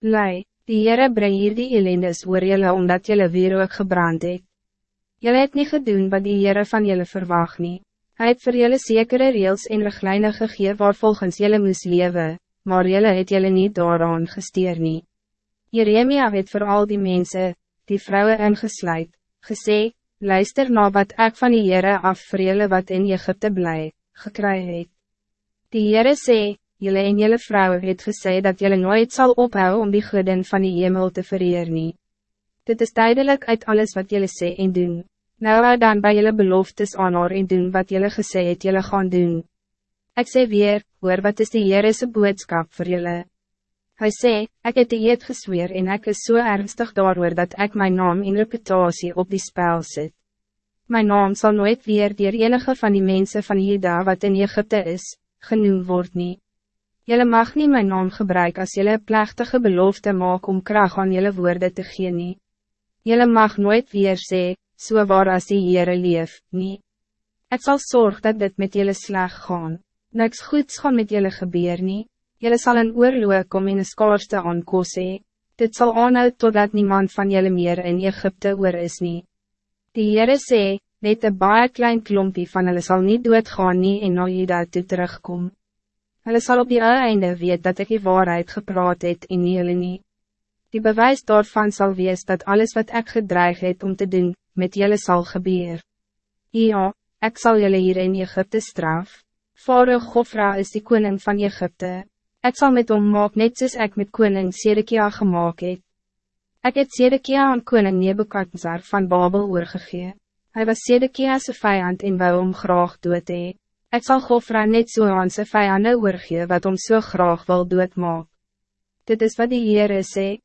Lei, die Heere breng hier die elendes oor jylle omdat jylle weer ook gebrand het. Jylle het nie gedoen wat die Heere van jylle verwag nie. Hy het vir jylle sekere reels en riglijne gegee waar volgens jylle moes lewe, maar jylle het jylle niet daaraan gesteer nie. Jeremia het voor al die mensen, die vrouwen ingesluit, gesê, luister na wat ek van die Heere af vir jylle wat in Egypte bly, gekry het. Die Heere sê, Jelle en jelle vrouwen het gesê dat jelle nooit zal ophouden om die goeden van die hemel te vereer nie. Dit is duidelijk uit alles wat jelle sê en doen. Nou hou dan bij jelle beloftes aanhoor en doen wat jelle gesê het jelle gaan doen. Ik sê weer, hoor wat is die Heerese boodskap voor jelle. Hij sê, ik het die eet gesweer en ik is zo so ernstig daarover dat ik mijn naam en reputatie op die spel zet. Mijn naam zal nooit weer dier enige van die mensen van Juda wat in Egypte is, genoemd worden. Jelle mag niet mijn naam gebruiken als jelle plechtige belofte maak om kracht aan jelle woorden te gee nie. Jelle mag nooit weer sê, so waar as die Heere leef, nie. Het zal zorgen dat dit met jelle slag gaan. Niks goeds gaan met jelle gebeur nie. Jelle zal een oorloog kom in een skaarste aankose. Dit zal aanhoud totdat niemand van jelle meer in Egypte oor is nie. Die Heere sê, net een baie klein klompie van hulle sal nie doodgaan nie en na Juda toe terugkom. Hulle sal op die einde weet dat ik die waarheid gepraat het en nie hulle nie. Die bewijs daarvan zal wees dat alles wat ik gedreig het om te doen, met jullie zal gebeuren. Ja, ik zal jullie hier in Egypte straf. Faroe Gofra is die koning van Egypte. Ik zal met hom maak net soos ek met koning Sedekia gemaakt het. Ik het Sedekia aan koning Nebukadnezar van Babel oorgegee. Hij was Sedekia's vijand en wou hom graag dood hee. Ik zal Gofra net zo so aan zijn vijanden oorgee wat om zo so graag wil doodmaak. Dit is wat die Heere sê,